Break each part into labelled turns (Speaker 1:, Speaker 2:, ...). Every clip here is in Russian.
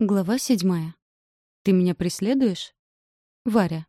Speaker 1: Глава седьмая. «Ты меня преследуешь?» Варя.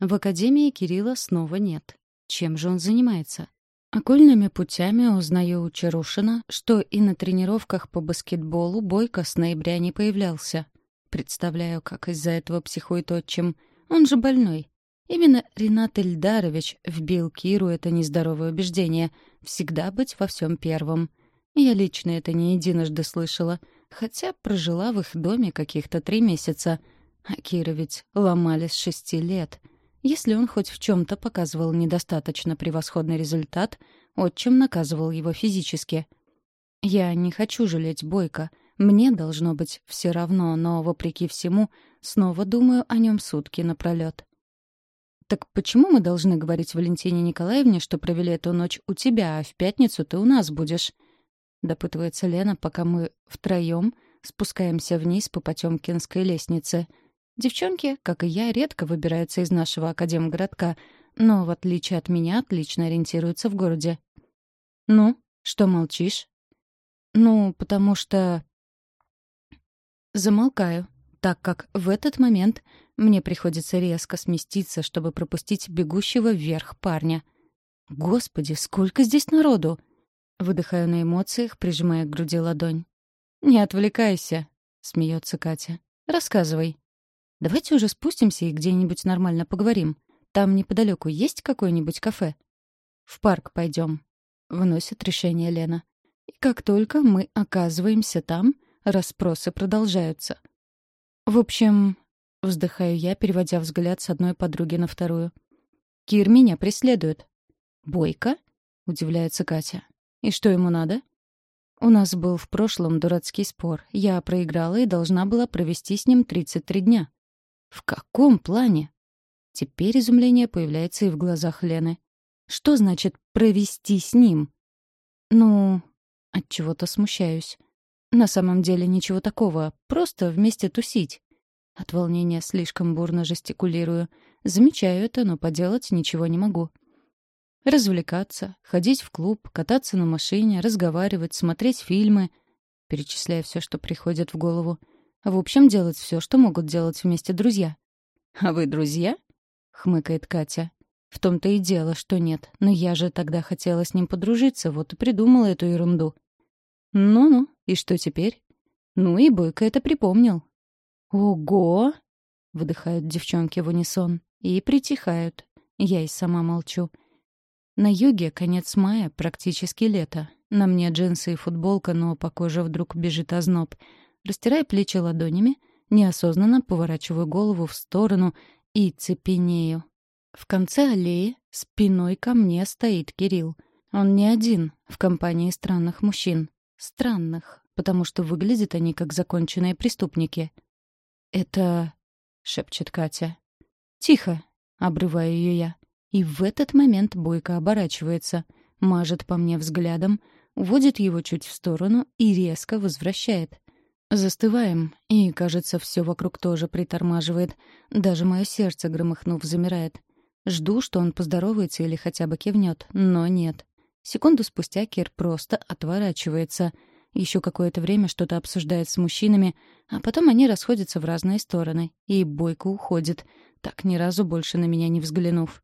Speaker 1: В академии Кирилла снова нет. Чем же он занимается? Окольными путями узнаю у Чарушина, что и на тренировках по баскетболу Бойко с ноября не появлялся. Представляю, как из-за этого психует отчим. Он же больной. Именно Ренат Ильдарович вбил Киру это нездоровое убеждение — всегда быть во всем первым. Я лично это не единожды слышала — хотя прожила в их доме каких-то три месяца. А Кира ведь ломали с шести лет. Если он хоть в чем то показывал недостаточно превосходный результат, отчим наказывал его физически. Я не хочу жалеть Бойко. Мне должно быть все равно, но, вопреки всему, снова думаю о нем сутки напролет. «Так почему мы должны говорить Валентине Николаевне, что провели эту ночь у тебя, а в пятницу ты у нас будешь?» Допытывается Лена, пока мы втроем спускаемся вниз по Потемкинской лестнице. Девчонки, как и я, редко выбираются из нашего академгородка, но, в отличие от меня, отлично ориентируются в городе. «Ну, что молчишь?» «Ну, потому что...» Замолкаю, так как в этот момент мне приходится резко сместиться, чтобы пропустить бегущего вверх парня. «Господи, сколько здесь народу!» Выдыхаю на эмоциях, прижимая к груди ладонь. «Не отвлекайся», — смеется Катя. «Рассказывай». «Давайте уже спустимся и где-нибудь нормально поговорим. Там неподалеку есть какое-нибудь кафе?» «В парк пойдем», — выносит решение Лена. И как только мы оказываемся там, расспросы продолжаются. «В общем...» — вздыхаю я, переводя взгляд с одной подруги на вторую. «Кир меня преследует». «Бойко?» — удивляется Катя. И что ему надо? У нас был в прошлом дурацкий спор. Я проиграла и должна была провести с ним 33 дня. В каком плане? Теперь изумление появляется и в глазах Лены. Что значит «провести с ним»? Ну, от чего-то смущаюсь. На самом деле ничего такого, просто вместе тусить. От волнения слишком бурно жестикулирую. Замечаю это, но поделать ничего не могу. Развлекаться, ходить в клуб, кататься на машине, разговаривать, смотреть фильмы, перечисляя все, что приходит в голову. В общем, делать все, что могут делать вместе друзья. «А вы друзья?» — хмыкает Катя. «В том-то и дело, что нет. Но я же тогда хотела с ним подружиться, вот и придумала эту ерунду». «Ну-ну, и что теперь?» «Ну и Бойко это припомнил». «Ого!» — выдыхают девчонки в унисон. И притихают. Я и сама молчу. На юге конец мая, практически лето. На мне джинсы и футболка, но по коже вдруг бежит озноб. Растирая плечи ладонями, неосознанно поворачиваю голову в сторону и цепенею. В конце аллеи спиной ко мне стоит Кирилл. Он не один, в компании странных мужчин. Странных, потому что выглядят они как законченные преступники. «Это...» — шепчет Катя. «Тихо!» — обрываю ее я. И в этот момент Бойко оборачивается, мажет по мне взглядом, уводит его чуть в сторону и резко возвращает. Застываем, и, кажется, все вокруг тоже притормаживает. Даже мое сердце, громыхнув, замирает. Жду, что он поздоровается или хотя бы кивнет, но нет. Секунду спустя Кир просто отворачивается. Еще какое-то время что-то обсуждает с мужчинами, а потом они расходятся в разные стороны, и Бойко уходит, так ни разу больше на меня не взглянув.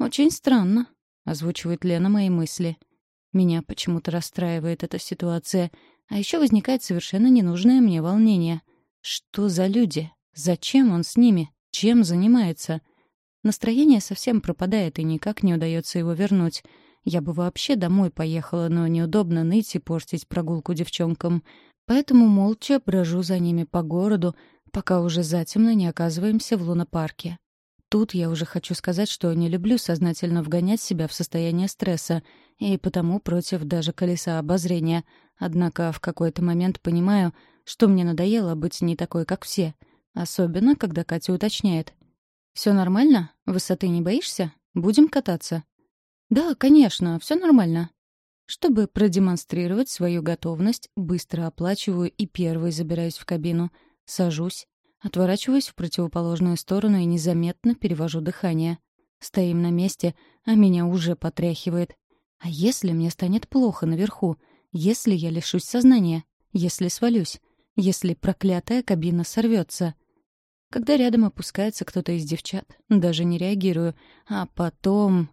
Speaker 1: «Очень странно», — озвучивает Лена мои мысли. Меня почему-то расстраивает эта ситуация, а еще возникает совершенно ненужное мне волнение. Что за люди? Зачем он с ними? Чем занимается? Настроение совсем пропадает, и никак не удается его вернуть. Я бы вообще домой поехала, но неудобно ныть и портить прогулку девчонкам. Поэтому молча брожу за ними по городу, пока уже затемно не оказываемся в лунопарке. Тут я уже хочу сказать, что не люблю сознательно вгонять себя в состояние стресса, и потому против даже колеса обозрения. Однако в какой-то момент понимаю, что мне надоело быть не такой, как все. Особенно, когда Катя уточняет. «Все нормально? Высоты не боишься? Будем кататься?» «Да, конечно, все нормально». Чтобы продемонстрировать свою готовность, быстро оплачиваю и первой забираюсь в кабину. Сажусь, Отворачиваюсь в противоположную сторону и незаметно перевожу дыхание. Стоим на месте, а меня уже потряхивает. А если мне станет плохо наверху? Если я лишусь сознания? Если свалюсь? если проклятая кабина сорвется? Когда рядом опускается кто-то из девчат, даже не реагирую, а потом...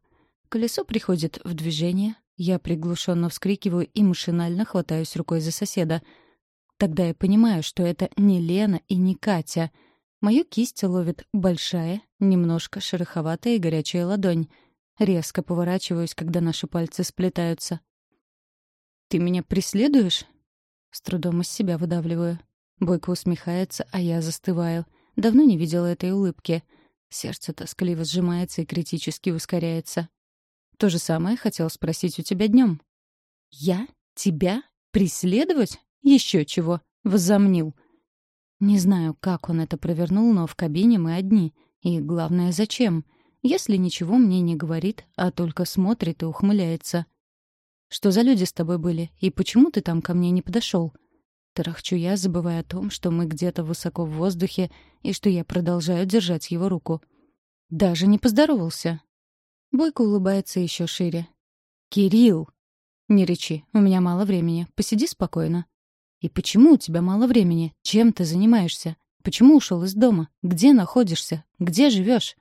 Speaker 1: Колесо приходит в движение, я приглушенно вскрикиваю и машинально хватаюсь рукой за соседа. Тогда я понимаю, что это не Лена и не Катя. Мою кисть ловит большая, немножко шероховатая и горячая ладонь. Резко поворачиваюсь, когда наши пальцы сплетаются. «Ты меня преследуешь?» С трудом из себя выдавливаю. Бойко усмехается, а я застываю — Давно не видела этой улыбки. Сердце тоскливо сжимается и критически ускоряется. То же самое хотел спросить у тебя днем. «Я? Тебя? Преследовать? Еще чего?» — возомнил. Не знаю, как он это провернул, но в кабине мы одни. И главное, зачем? Если ничего мне не говорит, а только смотрит и ухмыляется. «Что за люди с тобой были? И почему ты там ко мне не подошел? Тарахчу я, забывая о том, что мы где-то высоко в воздухе и что я продолжаю держать его руку. Даже не поздоровался. Бойко улыбается еще шире. «Кирилл!» «Не речи, у меня мало времени. Посиди спокойно». «И почему у тебя мало времени? Чем ты занимаешься? Почему ушел из дома? Где находишься? Где живешь?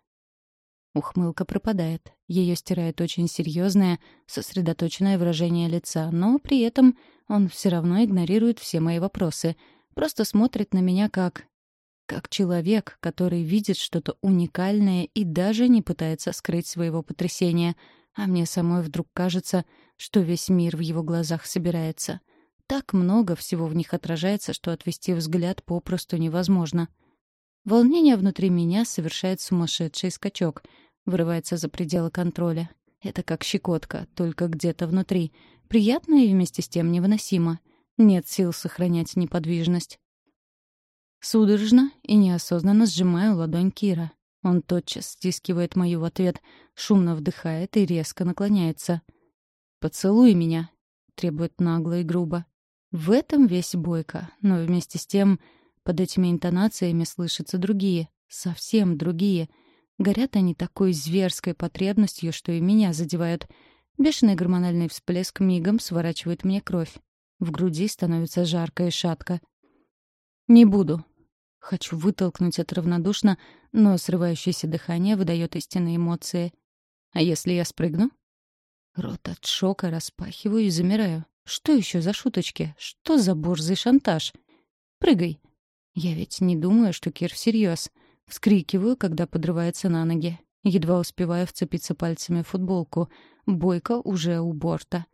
Speaker 1: Ухмылка пропадает. Ее стирает очень серьезное, сосредоточенное выражение лица, но при этом он все равно игнорирует все мои вопросы. Просто смотрит на меня как... как человек, который видит что-то уникальное и даже не пытается скрыть своего потрясения. А мне самой вдруг кажется, что весь мир в его глазах собирается. Так много всего в них отражается, что отвести взгляд попросту невозможно. Волнение внутри меня совершает сумасшедший скачок — вырывается за пределы контроля. Это как щекотка, только где-то внутри. Приятно и вместе с тем невыносимо. Нет сил сохранять неподвижность. Судорожно и неосознанно сжимаю ладонь Кира. Он тотчас стискивает мою в ответ, шумно вдыхает и резко наклоняется. «Поцелуй меня», — требует нагло и грубо. В этом весь бойко, но вместе с тем под этими интонациями слышатся другие, совсем другие — Горят они такой зверской потребностью, что и меня задевают. Бешеный гормональный всплеск мигом сворачивает мне кровь. В груди становится жарко и шатко. «Не буду». Хочу вытолкнуть это равнодушно, но срывающееся дыхание выдает истинные эмоции. «А если я спрыгну?» Рот от шока распахиваю и замираю. Что еще за шуточки? Что за борзый шантаж? Прыгай. Я ведь не думаю, что Кир всерьез. Вскрикиваю, когда подрывается на ноги. Едва успеваю вцепиться пальцами в футболку. Бойко уже у борта.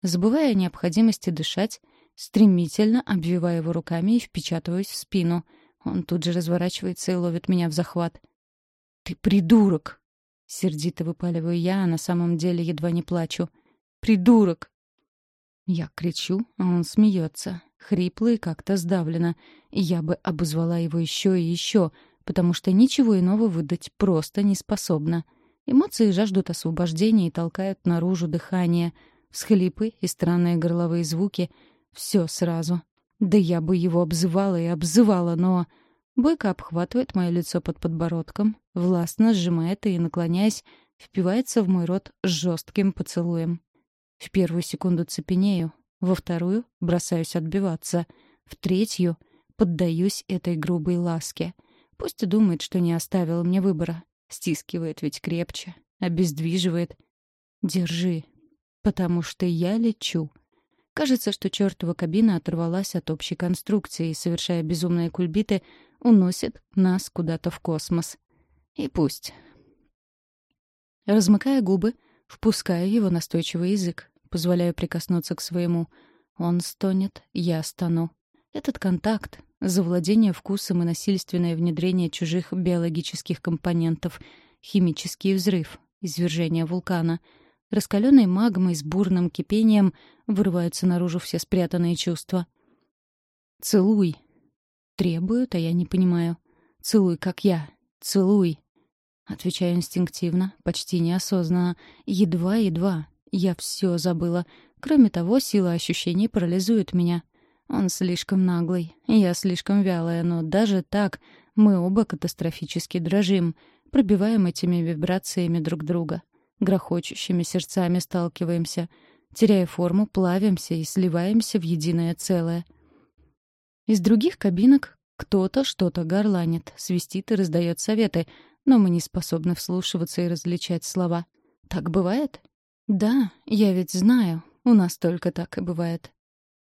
Speaker 1: Забывая о необходимости дышать, стремительно обвиваю его руками и впечатываюсь в спину. Он тут же разворачивается и ловит меня в захват. «Ты придурок!» Сердито выпаливаю я, а на самом деле едва не плачу. «Придурок!» Я кричу, а он смеется, хрипло и как-то сдавленно. Я бы обозвала его еще и еще, потому что ничего иного выдать просто не способна. Эмоции жаждут освобождения и толкают наружу дыхание, всхлипы и странные горловые звуки — все сразу. Да я бы его обзывала и обзывала, но... Бойко обхватывает мое лицо под подбородком, властно сжимает и, наклоняясь, впивается в мой рот жестким поцелуем. В первую секунду цепенею, во вторую бросаюсь отбиваться, в третью поддаюсь этой грубой ласке — Пусть думает, что не оставил мне выбора. Стискивает ведь крепче, обездвиживает. Держи, потому что я лечу. Кажется, что чертова кабина оторвалась от общей конструкции и, совершая безумные кульбиты, уносит нас куда-то в космос. И пусть. Размыкая губы, впускаю его настойчивый язык, позволяю прикоснуться к своему. Он стонет, я стану. Этот контакт, завладение вкусом и насильственное внедрение чужих биологических компонентов, химический взрыв, извержение вулкана, раскаленной магмой с бурным кипением вырываются наружу все спрятанные чувства. «Целуй!» Требуют, а я не понимаю. «Целуй, как я! Целуй!» Отвечаю инстинктивно, почти неосознанно, едва-едва. Я все забыла. Кроме того, сила ощущений парализует меня. Он слишком наглый, я слишком вялая, но даже так мы оба катастрофически дрожим, пробиваем этими вибрациями друг друга. Грохочущими сердцами сталкиваемся, теряя форму, плавимся и сливаемся в единое целое. Из других кабинок кто-то что-то горланит, свистит и раздает советы, но мы не способны вслушиваться и различать слова. Так бывает? Да, я ведь знаю, у нас только так и бывает.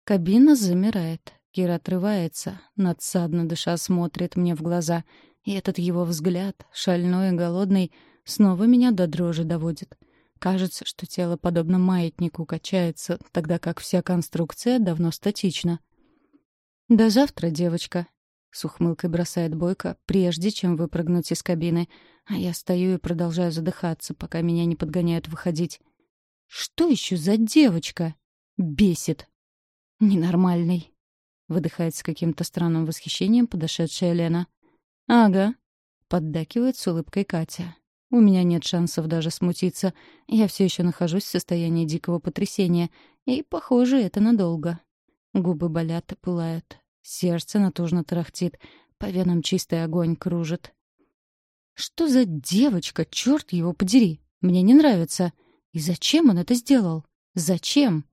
Speaker 1: Кабина замирает. Кира отрывается, надсадно дыша смотрит мне в глаза. И этот его взгляд, шальной и голодный, снова меня до дрожи доводит. Кажется, что тело подобно маятнику качается, тогда как вся конструкция давно статична. «До завтра, девочка», — с ухмылкой бросает Бойко, прежде чем выпрыгнуть из кабины. А я стою и продолжаю задыхаться, пока меня не подгоняют выходить. «Что еще за девочка?» «Бесит!» «Ненормальный», — выдыхает с каким-то странным восхищением подошедшая Лена. «Ага», — поддакивает с улыбкой Катя. «У меня нет шансов даже смутиться. Я все еще нахожусь в состоянии дикого потрясения, и, похоже, это надолго. Губы болят и пылают. Сердце натужно тарахтит. По венам чистый огонь кружит. Что за девочка, черт его подери? Мне не нравится. И зачем он это сделал? Зачем?